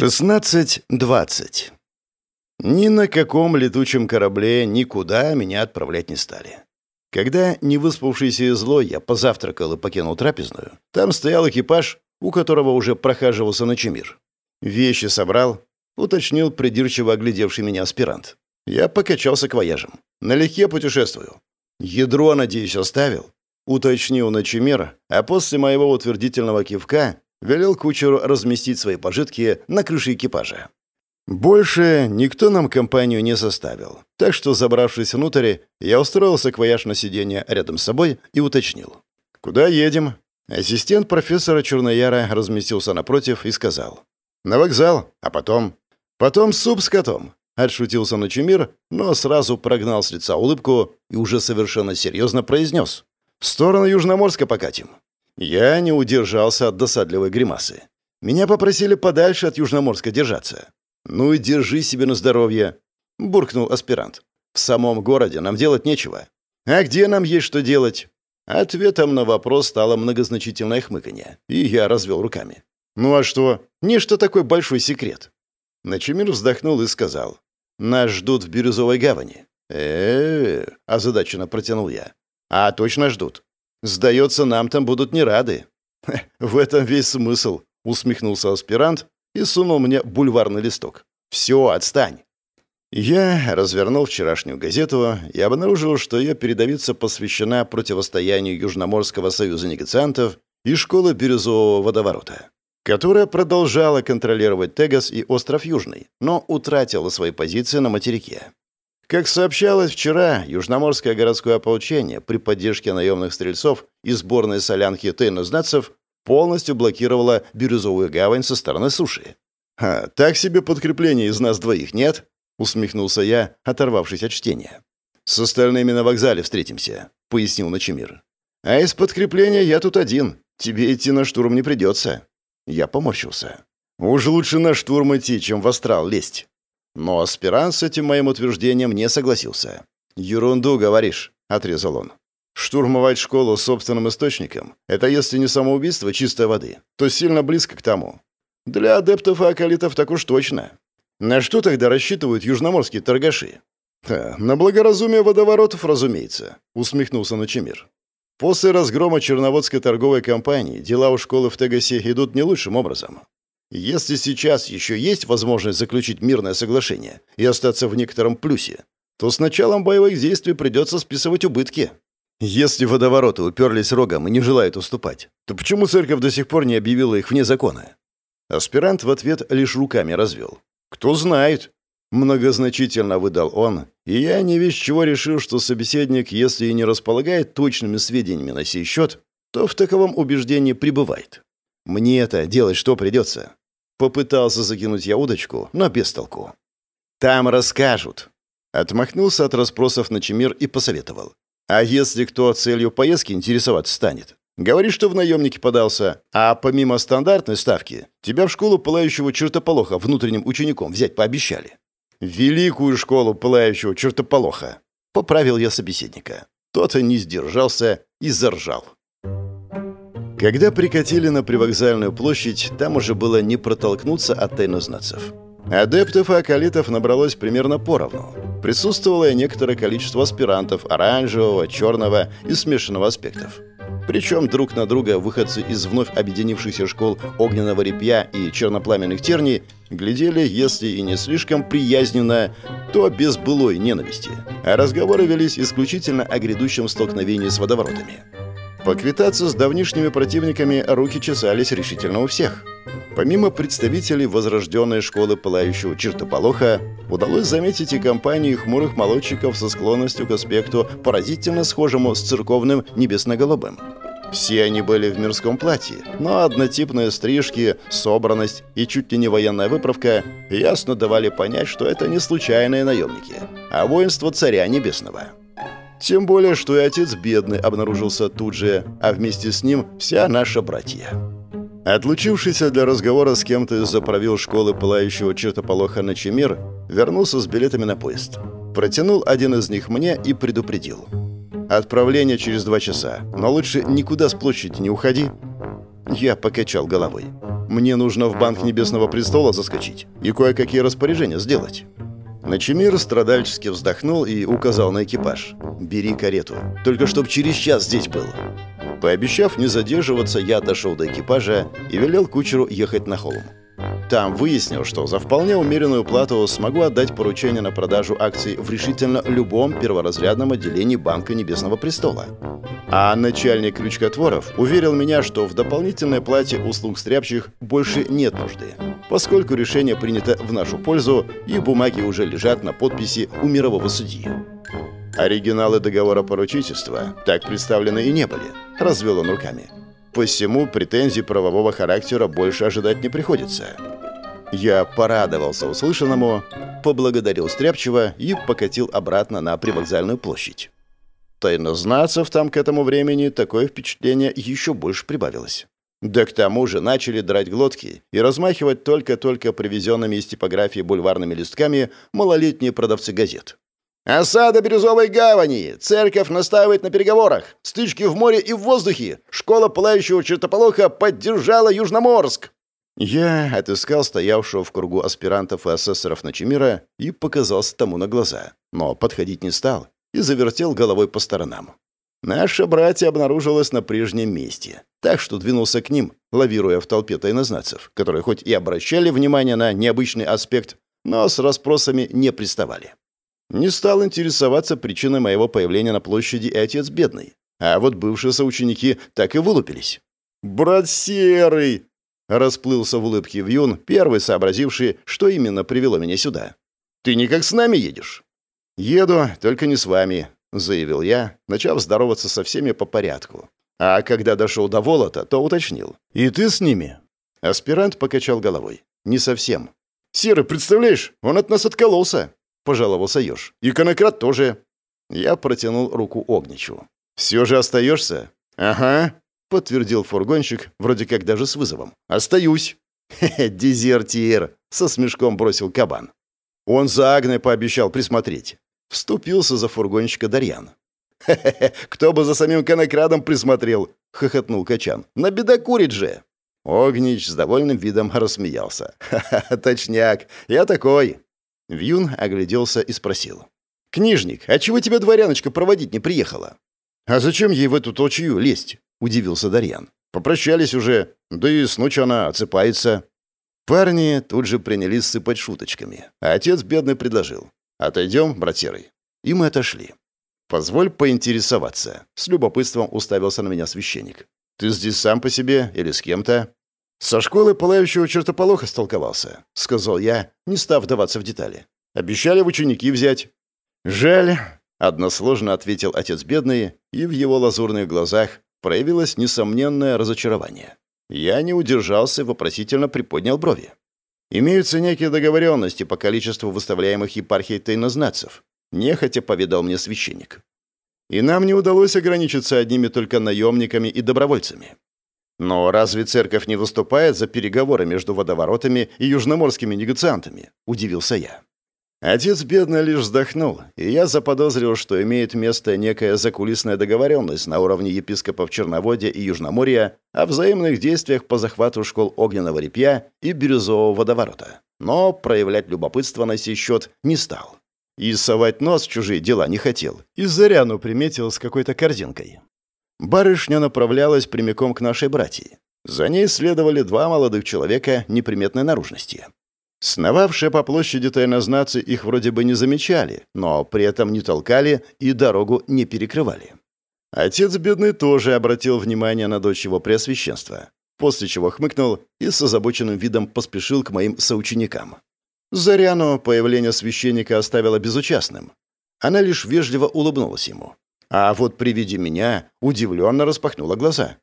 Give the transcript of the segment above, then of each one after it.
16.20. Ни на каком летучем корабле никуда меня отправлять не стали. Когда, не выспавшийся и злой, я позавтракал и покинул трапезную, там стоял экипаж, у которого уже прохаживался ночемир. Вещи собрал, уточнил придирчиво оглядевший меня аспирант. Я покачался к вояжам. Налегке путешествую. Ядро, надеюсь, оставил. Уточнил ночемир, а после моего утвердительного кивка велел кучеру разместить свои пожитки на крыше экипажа. Больше никто нам компанию не составил, так что, забравшись внутрь, я устроился квояж на сиденье рядом с собой и уточнил. «Куда едем?» Ассистент профессора Чернояра разместился напротив и сказал. «На вокзал, а потом...» «Потом суп с котом», — отшутился Ночемир, но сразу прогнал с лица улыбку и уже совершенно серьезно произнес. «В сторону Южноморска покатим». Я не удержался от досадливой гримасы. Меня попросили подальше от Южноморска держаться. «Ну и держи себе на здоровье», — буркнул аспирант. «В самом городе нам делать нечего. А где нам есть что делать?» Ответом на вопрос стало многозначительное хмыканье, и я развел руками. «Ну а что? Не что такой большой секрет». Начемир вздохнул и сказал. «Нас ждут в Бирюзовой гавани». «Э-э-э», озадаченно протянул я. «А точно ждут. Сдается, нам там будут не рады». «В этом весь смысл», — усмехнулся аспирант и сунул мне бульварный листок. «Все, отстань». Я развернул вчерашнюю газету и обнаружил, что ее передовица посвящена противостоянию Южноморского союза негациантов и школы Бирюзового водоворота, которая продолжала контролировать Тегас и остров Южный, но утратила свои позиции на материке. Как сообщалось вчера, Южноморское городское ополчение при поддержке наемных стрельцов и сборной солянки тайнознацев полностью блокировало Бирюзовую гавань со стороны суши. «А, так себе подкрепление из нас двоих, нет?» — усмехнулся я, оторвавшись от чтения. «С остальными на вокзале встретимся», — пояснил Ночемир. «А из подкрепления я тут один. Тебе идти на штурм не придется». Я поморщился. «Уж лучше на штурм идти, чем в астрал лезть». Но аспирант с этим моим утверждением не согласился. «Ерунду говоришь», — отрезал он. «Штурмовать школу собственным источником — это если не самоубийство чистой воды, то сильно близко к тому. Для адептов и акалитов так уж точно. На что тогда рассчитывают южноморские торгаши?» «На благоразумие водоворотов, разумеется», — усмехнулся Ночемир. «После разгрома Черноводской торговой компании дела у школы в Тегасе идут не лучшим образом. Если сейчас еще есть возможность заключить мирное соглашение и остаться в некотором плюсе, то с началом боевых действий придется списывать убытки. Если водовороты уперлись рогом и не желают уступать, то почему церковь до сих пор не объявила их вне закона? Аспирант в ответ лишь руками развел. «Кто знает?» Многозначительно выдал он, и я не весь чего решил, что собеседник, если и не располагает точными сведениями на сей счет, то в таковом убеждении пребывает. Мне это делать что придется? Попытался закинуть я удочку, но без толку. «Там расскажут». Отмахнулся от расспросов на Чемир и посоветовал. «А если кто целью поездки интересоваться станет? Говори, что в наемнике подался, а помимо стандартной ставки, тебя в школу пылающего чертополоха внутренним учеником взять пообещали». «Великую школу пылающего чертополоха», — поправил я собеседника. Тот и не сдержался и заржал. Когда прикатили на привокзальную площадь, там уже было не протолкнуться от тайнознацев. Адептов и акалитов набралось примерно поровну. Присутствовало и некоторое количество аспирантов оранжевого, черного и смешанного аспектов. Причем друг на друга выходцы из вновь объединившихся школ огненного репья и чернопламенных терний глядели, если и не слишком приязненно, то без былой ненависти. А разговоры велись исключительно о грядущем столкновении с водоворотами. Поквитаться с давнишними противниками руки чесались решительно у всех. Помимо представителей возрожденной школы пылающего чертополоха, удалось заметить и компанию хмурых молодчиков со склонностью к аспекту поразительно схожему с церковным небесно-голубым. Все они были в мирском платье, но однотипные стрижки, собранность и чуть ли не военная выправка ясно давали понять, что это не случайные наемники, а воинство царя небесного. Тем более, что и отец бедный обнаружился тут же, а вместе с ним вся наша братья. Отлучившийся для разговора с кем-то из заправил школы пылающего чертополоха Ночемир вернулся с билетами на поезд. Протянул один из них мне и предупредил. «Отправление через два часа, но лучше никуда с площади не уходи». Я покачал головой. Мне нужно в Банк Небесного Престола заскочить и кое-какие распоряжения сделать». Начемир страдальчески вздохнул и указал на экипаж. «Бери карету, только чтоб через час здесь был». Пообещав не задерживаться, я отошел до экипажа и велел кучеру ехать на холм. Там выяснил, что за вполне умеренную плату смогу отдать поручение на продажу акций в решительно любом перворазрядном отделении Банка Небесного Престола. А начальник крючкотворов уверил меня, что в дополнительной плате услуг стряпчих больше нет нужды, поскольку решение принято в нашу пользу и бумаги уже лежат на подписи у мирового судьи. Оригиналы договора поручительства так представлены и не были, развел он руками. Посему претензий правового характера больше ожидать не приходится. Я порадовался услышанному, поблагодарил Стряпчева и покатил обратно на привокзальную площадь. Тайнознацев там к этому времени такое впечатление еще больше прибавилось. Да к тому же начали драть глотки и размахивать только-только привезенными из типографии бульварными листками малолетние продавцы газет. «Осада Бирюзовой гавани! Церковь настаивает на переговорах! Стычки в море и в воздухе! Школа пылающего чертополоха поддержала Южноморск!» Я отыскал стоявшего в кругу аспирантов и асессоров Ночемира и показался тому на глаза, но подходить не стал и завертел головой по сторонам. Наша братья обнаружилась на прежнем месте, так что двинулся к ним, лавируя в толпе тайнознацев, которые хоть и обращали внимание на необычный аспект, но с расспросами не приставали. Не стал интересоваться причиной моего появления на площади и отец бедный, а вот бывшие соученики так и вылупились. «Брат Серый!» Расплылся в улыбке Вьюн, первый сообразивший, что именно привело меня сюда. «Ты никак с нами едешь?» «Еду, только не с вами», — заявил я, начав здороваться со всеми по порядку. А когда дошел до Волота, то уточнил. «И ты с ними?» Аспирант покачал головой. «Не совсем». «Серый, представляешь, он от нас откололся», — пожаловался Ёж. «И конократ тоже». Я протянул руку Огничу. «Все же остаешься?» «Ага», — подтвердил фургонщик, вроде как даже с вызовом. «Остаюсь». «Хе-хе, дезертир!» — со смешком бросил кабан. Он за Агной пообещал присмотреть. Вступился за фургонщика Дарьян. «Хе-хе, кто бы за самим конокрадом присмотрел!» — хохотнул Качан. «Набедокурит же!» Огнич с довольным видом рассмеялся. «Ха-ха, точняк, я такой!» Вьюн огляделся и спросил. «Книжник, а чего тебя дворяночка проводить не приехала?» «А зачем ей в эту толчью лезть?» — удивился Дарьян. «Попрощались уже, да и с ночи она отсыпается». Парни тут же принялись сыпать шуточками, а отец бедный предложил. «Отойдем, брат Серый». И мы отошли. «Позволь поинтересоваться». С любопытством уставился на меня священник. «Ты здесь сам по себе или с кем-то?» «Со школы пылающего чертополоха столковался», — сказал я, не став вдаваться в детали. «Обещали в ученики взять». «Жаль», — односложно ответил отец бедный, и в его лазурных глазах проявилось несомненное разочарование. Я не удержался, вопросительно приподнял брови. Имеются некие договоренности по количеству выставляемых епархией тайнознацев, нехотя поведал мне священник. И нам не удалось ограничиться одними только наемниками и добровольцами. Но разве церковь не выступает за переговоры между водоворотами и южноморскими негациантами? Удивился я. Отец бедно лишь вздохнул, и я заподозрил, что имеет место некая закулисная договоренность на уровне епископов Черноводья и Южноморья о взаимных действиях по захвату школ огненного репья и бирюзового водоворота. Но проявлять любопытство на сей счет не стал. И совать нос в чужие дела не хотел. И Заряну приметил с какой-то корзинкой. Барышня направлялась прямиком к нашей братьи. За ней следовали два молодых человека неприметной наружности. Сновавшие по площади тайнознацы их вроде бы не замечали, но при этом не толкали и дорогу не перекрывали. Отец бедный тоже обратил внимание на дочь его преосвященства, после чего хмыкнул и с озабоченным видом поспешил к моим соученикам. Заряну появление священника оставило безучастным. Она лишь вежливо улыбнулась ему. А вот при виде меня удивленно распахнула глаза.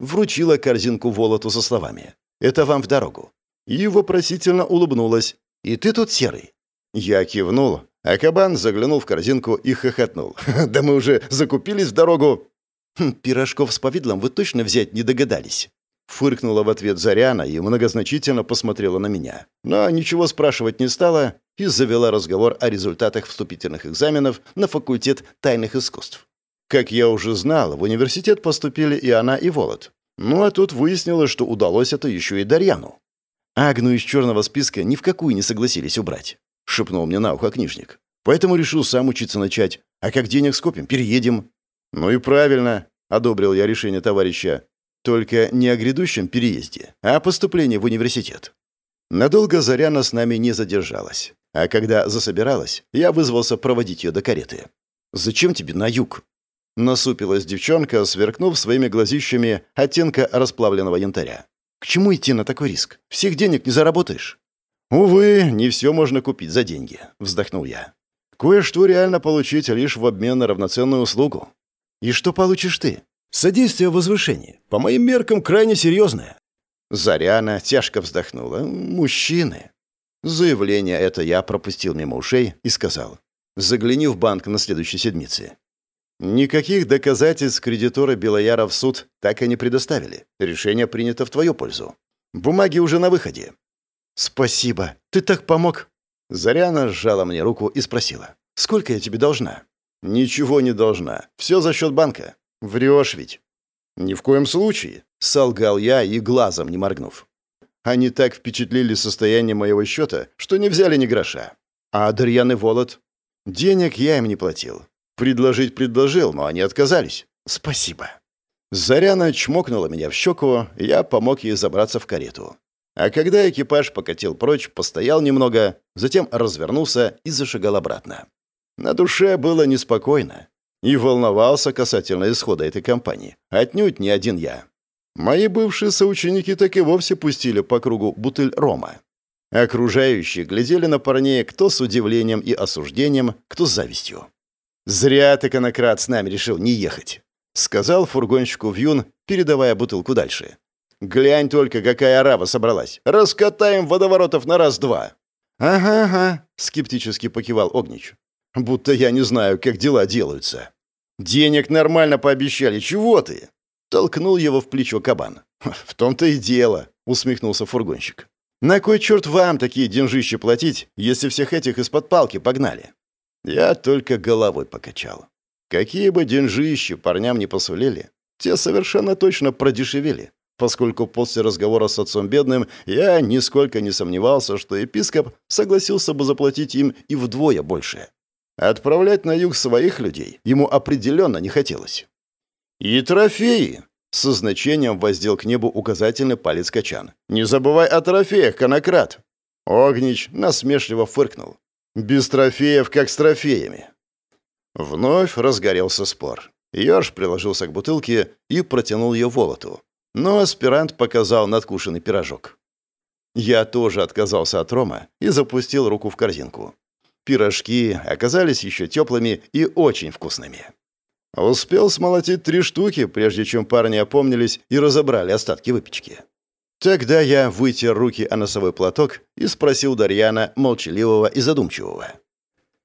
Вручила корзинку Волоту со словами «Это вам в дорогу и вопросительно улыбнулась. «И ты тут серый?» Я кивнул, а кабан заглянул в корзинку и хохотнул. «Да мы уже закупились в дорогу!» «Хм, «Пирожков с повидлом вы точно взять не догадались?» Фыркнула в ответ Заряна и многозначительно посмотрела на меня. Но ничего спрашивать не стала и завела разговор о результатах вступительных экзаменов на факультет тайных искусств. Как я уже знал, в университет поступили и она, и Волод. Ну а тут выяснилось, что удалось это еще и Дарьяну. Агну из черного списка ни в какую не согласились убрать, шепнул мне на ухо книжник. Поэтому решил сам учиться начать. А как денег скопим, переедем. Ну и правильно, одобрил я решение товарища. Только не о грядущем переезде, а о поступлении в университет. Надолго Заряна с нами не задержалась. А когда засобиралась, я вызвался проводить ее до кареты. «Зачем тебе на юг?» Насупилась девчонка, сверкнув своими глазищами оттенка расплавленного янтаря. «К чему идти на такой риск? Всех денег не заработаешь». «Увы, не все можно купить за деньги», — вздохнул я. «Кое-что реально получить лишь в обмен на равноценную услугу». «И что получишь ты?» «Содействие в возвышении. По моим меркам, крайне серьезное». Заряна тяжко вздохнула. «Мужчины». Заявление это я пропустил мимо ушей и сказал. «Загляни в банк на следующей седмице. Никаких доказательств кредитора Белояра в суд так и не предоставили. Решение принято в твою пользу. Бумаги уже на выходе. Спасибо. Ты так помог. Заряна сжала мне руку и спросила. Сколько я тебе должна? Ничего не должна. Все за счет банка. Врешь ведь. Ни в коем случае. Солгал я и глазом не моргнув. Они так впечатлили состояние моего счета, что не взяли ни гроша. А Дарьян и Волод? Денег я им не платил. Предложить предложил, но они отказались. Спасибо. Заряна чмокнула меня в щеку, я помог ей забраться в карету. А когда экипаж покатил прочь, постоял немного, затем развернулся и зашагал обратно. На душе было неспокойно. И волновался касательно исхода этой кампании. Отнюдь не один я. Мои бывшие соученики так и вовсе пустили по кругу бутыль рома. Окружающие глядели на парней кто с удивлением и осуждением, кто с завистью. «Зря ты, конократ, с нами решил не ехать», — сказал фургонщику Вьюн, передавая бутылку дальше. «Глянь только, какая арава собралась. Раскатаем водоворотов на раз-два». «Ага, ага», — скептически покивал Огнич. «Будто я не знаю, как дела делаются». «Денег нормально пообещали. Чего ты?» Толкнул его в плечо кабан. «В том-то и дело», — усмехнулся фургонщик. «На кой черт вам такие деньжища платить, если всех этих из-под палки погнали? Я только головой покачал. Какие бы деньжищи парням не посулили, те совершенно точно продешевели, поскольку после разговора с отцом бедным я нисколько не сомневался, что епископ согласился бы заплатить им и вдвое больше. Отправлять на юг своих людей ему определенно не хотелось. «И трофеи!» — со значением воздел к небу указательный палец Качан. «Не забывай о трофеях, конократ!» Огнич насмешливо фыркнул. Без трофеев, как с трофеями. Вновь разгорелся спор. Ёж приложился к бутылке и протянул ее Волоту. Но аспирант показал надкушенный пирожок. Я тоже отказался от рома и запустил руку в корзинку. Пирожки оказались еще теплыми и очень вкусными. Успел смолотить три штуки, прежде чем парни опомнились и разобрали остатки выпечки. Тогда я вытер руки о носовой платок и спросил Дарьяна, молчаливого и задумчивого.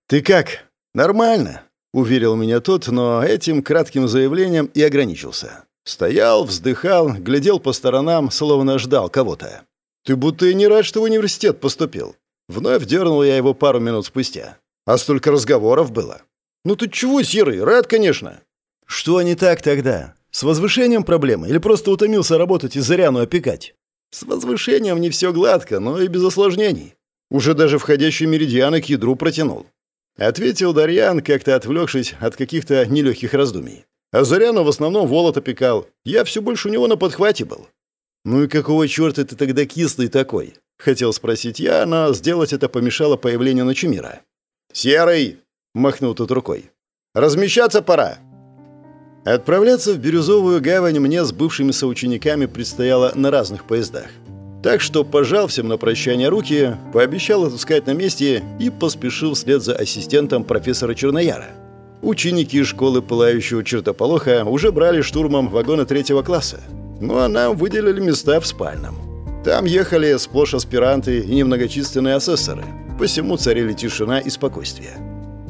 «Ты как? Нормально?» — уверил меня тот, но этим кратким заявлением и ограничился. Стоял, вздыхал, глядел по сторонам, словно ждал кого-то. «Ты будто и не рад, что в университет поступил». Вновь дернул я его пару минут спустя. А столько разговоров было. «Ну ты чего, Серый? Рад, конечно». «Что не так тогда? С возвышением проблемы или просто утомился работать и Заряну опекать?» С возвышением не все гладко, но и без осложнений. Уже даже входящий меридианы к ядру протянул. Ответил Дарьян, как-то отвлекшись от каких-то нелегких раздумий. А Заряну в основном волот опекал. Я все больше у него на подхвате был. «Ну и какого черта ты тогда кислый такой?» Хотел спросить я, но сделать это помешало появлению Ночемира. «Серый!» — махнул тут рукой. «Размещаться пора!» Отправляться в Бирюзовую гавань мне с бывшими соучениками предстояло на разных поездах. Так что пожал всем на прощание руки, пообещал отпускать на месте и поспешил вслед за ассистентом профессора Чернояра. Ученики школы Пылающего Чертополоха уже брали штурмом вагоны третьего класса. Ну а нам выделили места в спальном. Там ехали сплошь аспиранты и немногочисленные асессоры. Посему царили тишина и спокойствие.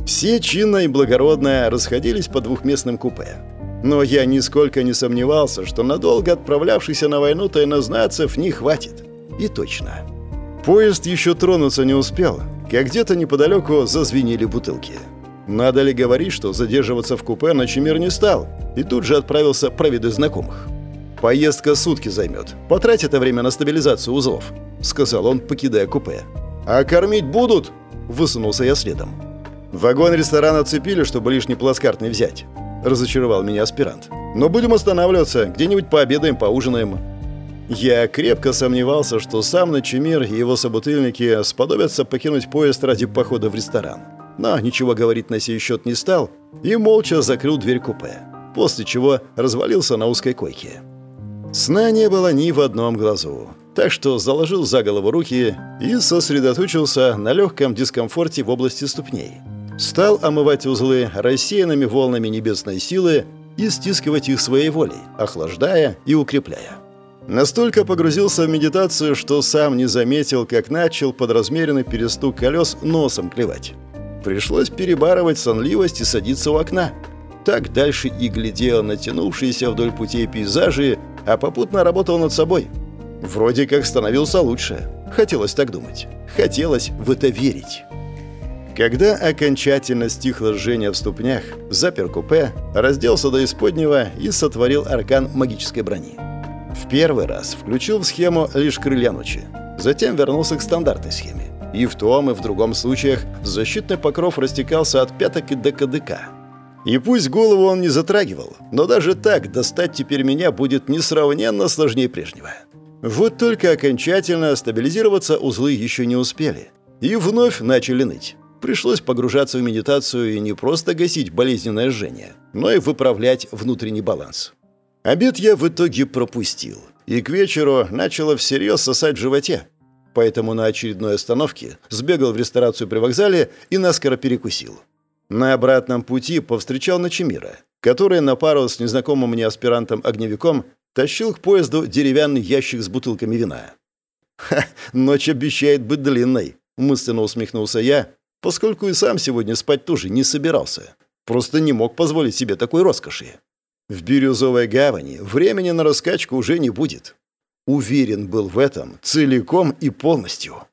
Все чинно и благородно расходились по двухместным купе. Но я нисколько не сомневался, что надолго отправлявшийся на войну тайнознацев не хватит. И точно. Поезд еще тронуться не успел, как где-то неподалеку зазвенели бутылки. Надо ли говорить, что задерживаться в купе Ночемир не стал, и тут же отправился проведать знакомых. Поездка сутки займет. Потрать это время на стабилизацию узлов», — сказал он, покидая купе. «А кормить будут?» — высунулся я следом. «Вагон ресторана цепили, чтобы лишний плацкарт не взять», — разочаровал меня аспирант. «Но будем останавливаться, где-нибудь пообедаем, поужинаем». Я крепко сомневался, что сам Начемир и его собутыльники сподобятся покинуть поезд ради похода в ресторан. Но ничего говорить на сей счет не стал и молча закрыл дверь купе, после чего развалился на узкой койке. Сна не было ни в одном глазу, так что заложил за голову руки и сосредоточился на легком дискомфорте в области ступней. Стал омывать узлы рассеянными волнами небесной силы и стискивать их своей волей, охлаждая и укрепляя. Настолько погрузился в медитацию, что сам не заметил, как начал под размеренный перестук колес носом клевать. Пришлось перебарывать сонливость и садиться у окна. Так дальше и глядел на тянувшиеся вдоль путей пейзажи, а попутно работал над собой. Вроде как становился лучше. Хотелось так думать. Хотелось в это верить. Когда окончательно стихло жжение в ступнях, запер купе, разделся до исподнего и сотворил аркан магической брони. В первый раз включил в схему лишь крылья ночи. Затем вернулся к стандартной схеме. И в том, и в другом случаях защитный покров растекался от пяток и до кадыка. И пусть голову он не затрагивал, но даже так достать теперь меня будет несравненно сложнее прежнего. Вот только окончательно стабилизироваться узлы еще не успели. И вновь начали ныть. Пришлось погружаться в медитацию и не просто гасить болезненное жжение, но и выправлять внутренний баланс. Обед я в итоге пропустил, и к вечеру начало всерьез сосать в животе. Поэтому на очередной остановке сбегал в ресторацию при вокзале и наскоро перекусил. На обратном пути повстречал Ночемира, который на пару с незнакомым мне аспирантом-огневиком тащил к поезду деревянный ящик с бутылками вина. «Ха, ночь обещает быть длинной», — мысленно усмехнулся я, поскольку и сам сегодня спать тоже не собирался. Просто не мог позволить себе такой роскоши. В Бирюзовой гавани времени на раскачку уже не будет. Уверен был в этом целиком и полностью.